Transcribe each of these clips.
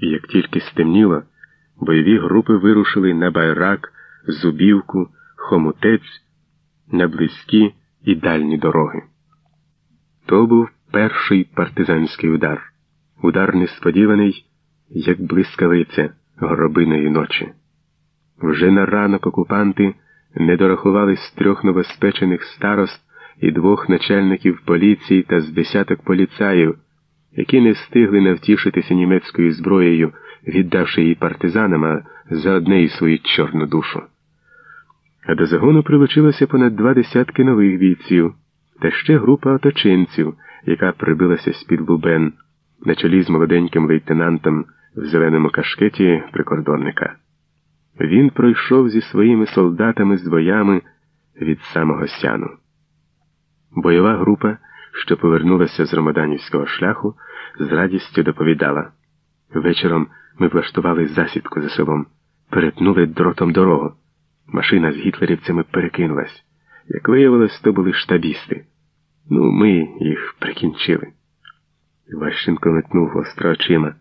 І як тільки стемніло, бойові групи вирушили на байрак, зубівку, хомутець, на близькі і дальні дороги. То був перший партизанський удар, удар несподіваний, як блискавиця гробиної ночі. Вже на ранок окупанти не дорахували з трьох новоспечених старост і двох начальників поліції та з десяток поліцаїв, які не встигли навтішитися німецькою зброєю, віддавши її партизанам а за одне і свою чорну душу. А до загону прилучилося понад два десятки нових бійців та ще група оточинців, яка прибилася з-під Лубен на чолі з молоденьким лейтенантом в зеленому кашкеті прикордонника. Він пройшов зі своїми солдатами з двоями від самого сяну. Бойова група, що повернулася з ромаданівського шляху, з радістю доповідала. Вечором ми влаштували засідку за селом, перетнули дротом дорогу. Машина з гітлерівцями перекинулась. Як виявилось, то були штабісти. Ну, ми їх прикінчили. Ващенко метнув остро очима.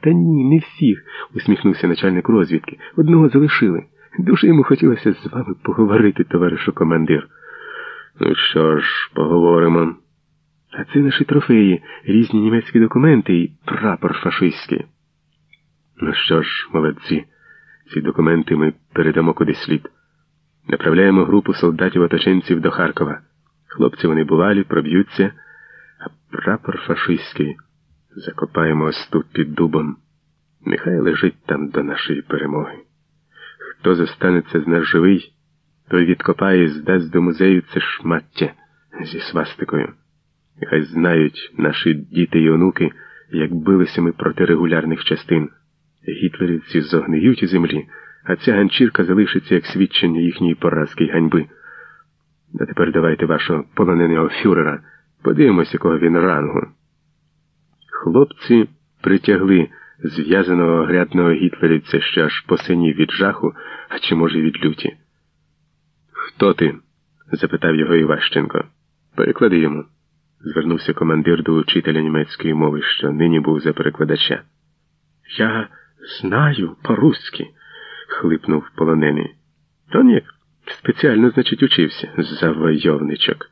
Та ні, не всіх, усміхнувся начальник розвідки. Одного залишили. Дуже йому хотілося з вами поговорити, товаришу командир. Ну що ж, поговоримо. А це наші трофеї, різні німецькі документи і прапор фашистський. Ну що ж, молодці, ці документи ми передамо куди слід. Направляємо групу солдатів-оточенців до Харкова. Хлопці вони бувалі, проб'ються, а прапор фашистський закопаємо ось тут під дубом. Нехай лежить там до нашої перемоги. Хто зостанеться з нас живий, той відкопає і здасть до музею це шмаття зі свастикою. Нехай знають наші діти і онуки, як билися ми проти регулярних частин. Гітлерівці зогниють у землі, а ця ганчірка залишиться як свідчення їхньої поразки й ганьби. А тепер давайте вашого полоненого фюрера. Подивимося, якого він рангу. Хлопці притягли зв'язаного грядного гітлерівця, що аж посинів від жаху, а чи, може, від люті. Хто ти? запитав його Іващенко. Переклади йому. Звернувся командир до учителя німецької мови, що нині був за перекладача. Я знаю по-руськи, хлипнув полонений. То ні, спеціально, значить, учився, завойовничок.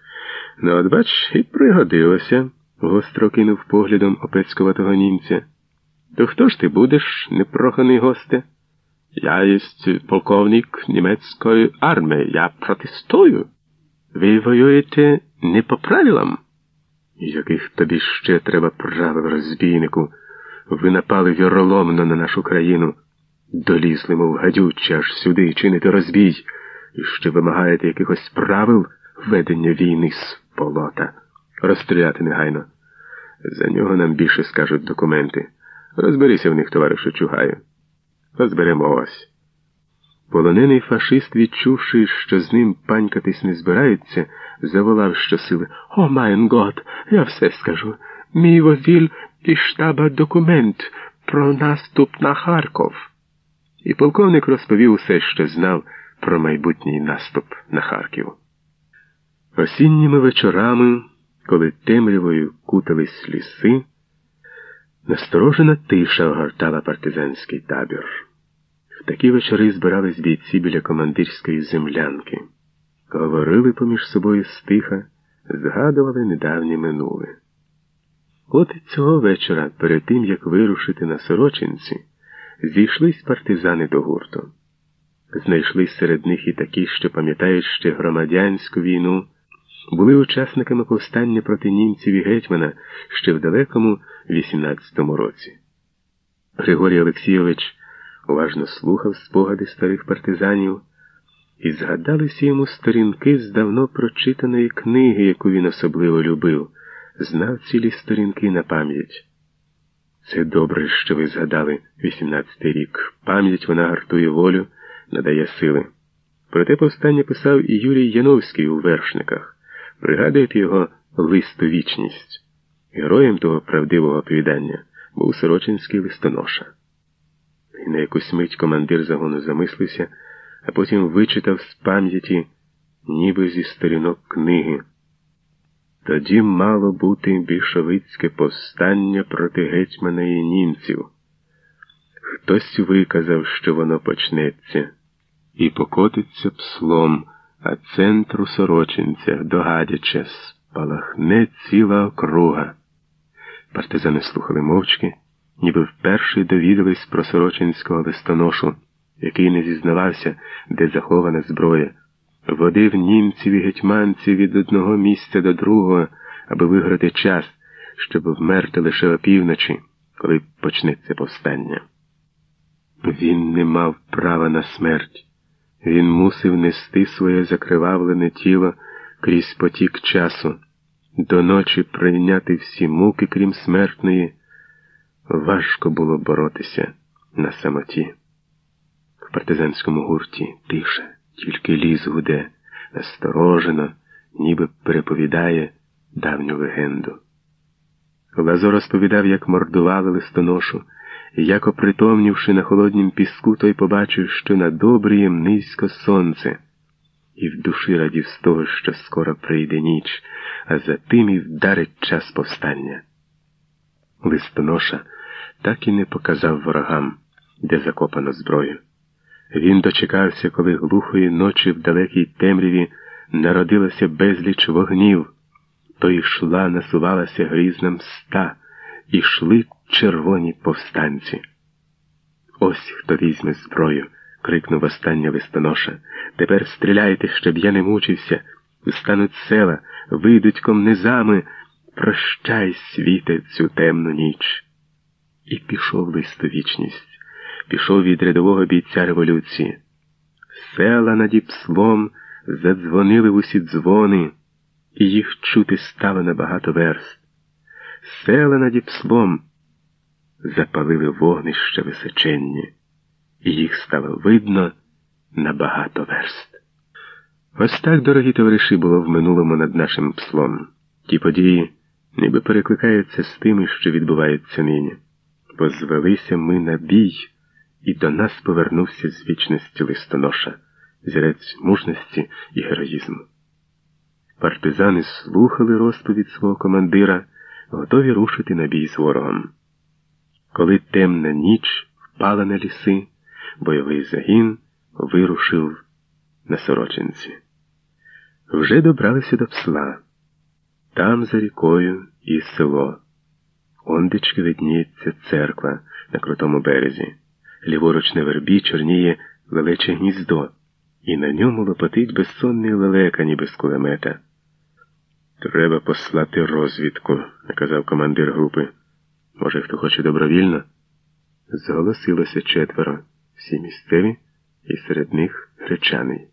Ну, от бач, і пригодилося, гостро кинув поглядом опецькуватого німця. То хто ж ти будеш, непроханий госте? Я єсть полковник німецької армії. Я протестую. Ви воюєте не по правилам? Яких тобі ще треба правил, розбійнику? Ви напали віроломно на нашу країну, долізли, мов гадючі, аж сюди чините розбій, і ще вимагаєте якихось правил ведення війни з полота. Розстріляти негайно. За нього нам більше скажуть документи. Розберися в них, товаришу Чугаю. Розберемо ось. Полонений фашист, відчувши, що з ним панькатись не збирається, заволав щосили. О, mein Gott, я все скажу. Мій возіль із штаба документ про наступ на Харков. І полковник розповів усе, що знав про майбутній наступ на Харків. Осінніми вечорами, коли темрявою кутались ліси, насторожена тиша огортала партизанський табір. В такі вечори збирались бійці біля командирської землянки, говорили поміж собою стиха, згадували недавнє минуле. От цього вечора, перед тим як вирушити на сорочинці, зійшлись партизани до гурту. Знайшлись серед них і такі, що пам'ятають ще громадянську війну, були учасниками повстання проти німців і гетьмана ще в далекому 18-му році. Григорій Олексійович уважно слухав спогади старих партизанів, і згадалися йому сторінки з давно прочитаної книги, яку він особливо любив знав цілі сторінки на пам'ять. Це добре, що ви згадали 18-й рік. Пам'ять вона гартує волю, надає сили. Проте повстання писав і Юрій Яновський у вершниках. Пригадуєте його листу вічність. Героєм того правдивого оповідання був сорочинський листоноша. І на якусь мить командир загону замислився, а потім вичитав з пам'яті, ніби зі сторінок книги. Тоді мало бути більшовицьке повстання проти гетьмана і німців. Хтось виказав, що воно почнеться, і покотиться пслом, а центру сорочинцях, догадяче, спалахне ціла округа. Партизани слухали мовчки, ніби вперше довідались про сорочинського листоношу, який не зізнавався, де захована зброя, водив німців і гетьманців від одного місця до другого, аби виграти час, щоб вмерти лише опівночі, коли почнеться повстання. Він не мав права на смерть. Він мусив нести своє закривавлене тіло крізь потік часу, до ночі прийняти всі муки, крім смертної. Важко було боротися на самоті. В партизанському гурті тиша, тільки ліс гуде, насторожено, ніби переповідає давню легенду. Лазо розповідав, як мордували листоношу, і як, опритомнівши на холоднім піску, той побачив, що над обрієм низько сонце, і в душі радів з того, що скоро прийде ніч, а за тим і вдарить час повстання. Листоноша так і не показав ворогам, де закопано зброю. Він дочекався, коли глухої ночі в далекій темряві народилося безліч вогнів, то йшла, насувалася грізна мста, і йшли червоні повстанці. Ось хто візьме зброю, крикнув останнє листоноша. Тепер стріляйте, щоб я не мучився. Устануть села, вийдуть комнизами. Прощай, світе, цю темну ніч. І пішов лист у вічність, пішов від рядового бійця революції. Села над Іпслом задзвонили в усі дзвони, і їх чути стало на багато верст. Села над Іпслом запалили вогнища височенні, і їх стало видно на багато верст. Ось так, дорогі товариші, було в минулому над нашим пслом. Ті події ніби перекликаються з тими, що відбуваються нині. Бо звелися ми на бій, і до нас повернувся з вічності листоноша, зірець мужності і героїзму. Партизани слухали розповідь свого командира, готові рушити на бій з ворогом. Коли темна ніч впала на ліси, бойовий загін вирушив на сорочинці. Вже добралися до псла. Там за рікою і село. Ондечки видніється церква на крутому березі. Ліворуч на вербі чорніє лелече гніздо, і на ньому лопотить безсонний лелека, ніби з кулемета. Треба послати розвідку, наказав командир групи. Може, хто хоче добровільно? Зголосилося четверо, всі місцеві, і серед них гречаний.